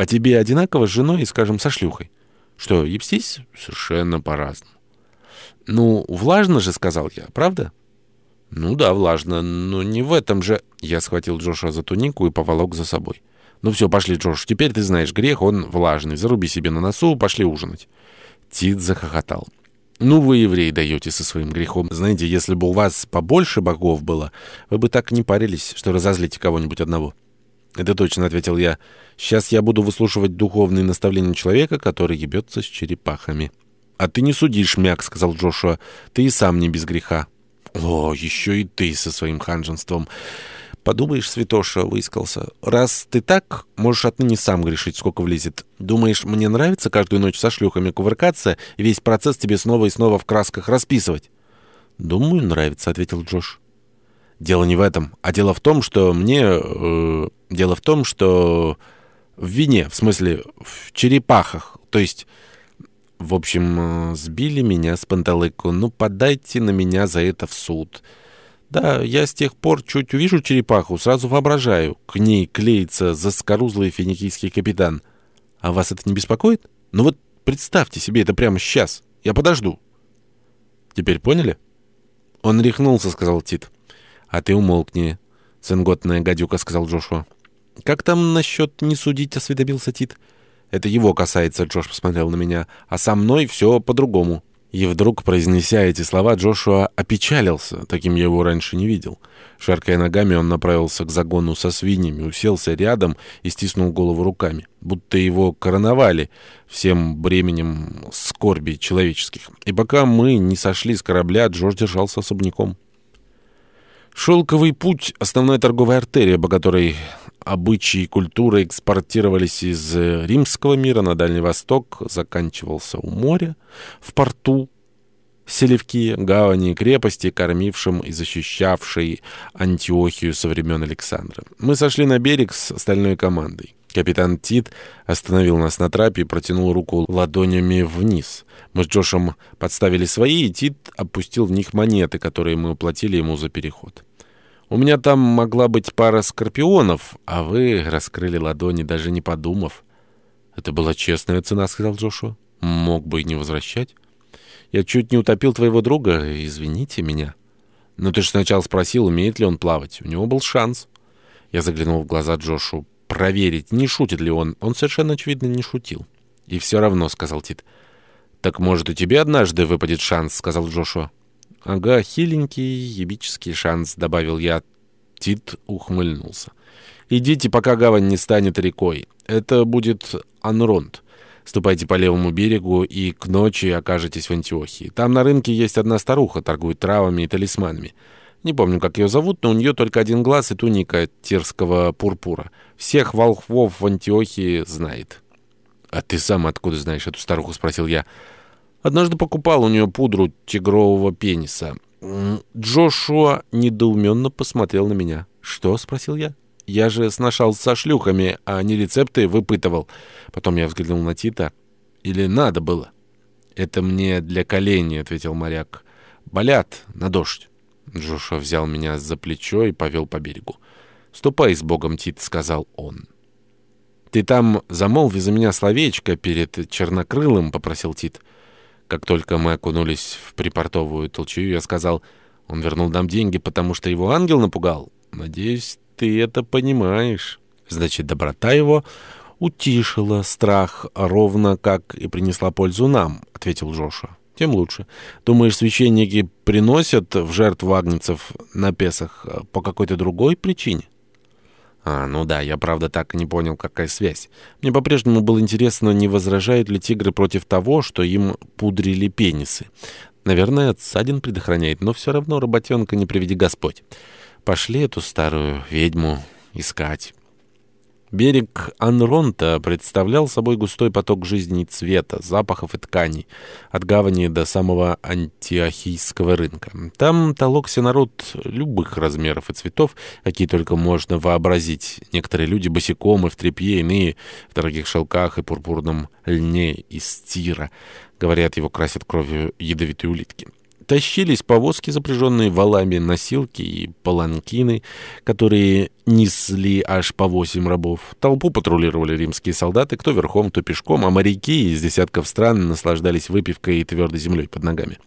А тебе одинаково с женой и, скажем, со шлюхой? Что, ебстись? Совершенно по-разному. Ну, влажно же, сказал я, правда? Ну да, влажно, но не в этом же... Я схватил Джоша за тунику и поволок за собой. Ну все, пошли, Джош, теперь ты знаешь грех, он влажный. Заруби себе на носу, пошли ужинать. Тит захохотал. «Ну вы, евреи, даете со своим грехом. Знаете, если бы у вас побольше богов было, вы бы так не парились, что разозлите кого-нибудь одного». «Это точно», — ответил я. «Сейчас я буду выслушивать духовные наставления человека, который ебется с черепахами». «А ты не судишь, мяк», — сказал Джошуа. «Ты и сам не без греха». «О, еще и ты со своим ханженством». «Подумаешь, святоша», — выискался. «Раз ты так, можешь отныне сам грешить, сколько влезет. Думаешь, мне нравится каждую ночь со шлюхами кувыркаться и весь процесс тебе снова и снова в красках расписывать?» «Думаю, нравится», — ответил Джош. «Дело не в этом, а дело в том, что мне... Э, дело в том, что... в вине, в смысле, в черепахах, то есть...» В общем, э, сбили меня с панталыку. Ну, подайте на меня за это в суд». Да, я с тех пор чуть увижу черепаху, сразу воображаю. К ней клеится заскорузлый финикийский капитан. А вас это не беспокоит? Ну вот представьте себе это прямо сейчас. Я подожду. Теперь поняли? Он рехнулся, сказал Тит. А ты умолкни, сынготная гадюка, сказал Джошуа. Как там насчет не судить, осведомился Тит. Это его касается, Джош посмотрел на меня. А со мной все по-другому. И вдруг, произнеся эти слова, Джошуа опечалился. Таким я его раньше не видел. Шаркая ногами, он направился к загону со свиньями, уселся рядом и стиснул голову руками, будто его короновали всем бременем скорби человеческих. И пока мы не сошли с корабля, Джош держался особняком. Шелковый путь — основная торговая артерия, по которой обычаи и культура экспортировались из римского мира на Дальний Восток, заканчивался у моря, в порту, Селевки, гавани и крепости, кормившим и защищавшей Антиохию со времен Александра. Мы сошли на берег с остальной командой. Капитан Тит остановил нас на трапе и протянул руку ладонями вниз. Мы с Джошем подставили свои, и Тит опустил в них монеты, которые мы уплатили ему за переход. У меня там могла быть пара скорпионов, а вы раскрыли ладони, даже не подумав. Это была честная цена, сказал Джошуа. Мог бы и не возвращать. Я чуть не утопил твоего друга, извините меня. Но ты же сначала спросил, умеет ли он плавать. У него был шанс. Я заглянул в глаза Джошу. Проверить, не шутит ли он. Он совершенно очевидно не шутил. И все равно, сказал Тит. Так может и тебе однажды выпадет шанс, сказал Джошуа. «Ага, хиленький ебический шанс», — добавил я. Тит ухмыльнулся. «Идите, пока гавань не станет рекой. Это будет Анронт. Ступайте по левому берегу и к ночи окажетесь в Антиохии. Там на рынке есть одна старуха, торгует травами и талисманами. Не помню, как ее зовут, но у нее только один глаз и туника тирского пурпура. Всех волхвов в Антиохии знает». «А ты сам откуда знаешь эту старуху?» — спросил я. Однажды покупал у нее пудру тигрового пениса. Джошуа недоуменно посмотрел на меня. «Что?» — спросил я. «Я же сношался со шлюхами, а не рецепты выпытывал». Потом я взглянул на Тита. «Или надо было?» «Это мне для коленей», — ответил моряк. «Болят на дождь». Джошуа взял меня за плечо и повел по берегу. «Ступай с Богом, Тит», — сказал он. «Ты там замолви за меня словечко перед чернокрылым», — попросил Тит. Как только мы окунулись в припортовую толчую, я сказал, он вернул нам деньги, потому что его ангел напугал. Надеюсь, ты это понимаешь. Значит, доброта его утишила страх, ровно как и принесла пользу нам, — ответил Джоша. Тем лучше. Думаешь, священники приносят в жертву агнцев на Песах по какой-то другой причине? А, ну да, я правда так и не понял, какая связь. Мне по-прежнему было интересно, не возражают ли тигры против того, что им пудрили пенисы. Наверное, ссадин предохраняет, но все равно работенка не приведи Господь. Пошли эту старую ведьму искать». Берег Анронта представлял собой густой поток жизни и цвета, запахов и тканей, от гавани до самого антиохийского рынка. Там толокся народ любых размеров и цветов, какие только можно вообразить. Некоторые люди босиком и в тряпье, иные в дорогих шелках и пурпурном льне из тира. Говорят, его красят кровью ядовитые улитки. Тащились повозки, запряженные валами, носилки и паланкины, которые несли аж по восемь рабов. Толпу патрулировали римские солдаты, кто верхом, кто пешком, а моряки из десятков стран наслаждались выпивкой и твердой землей под ногами.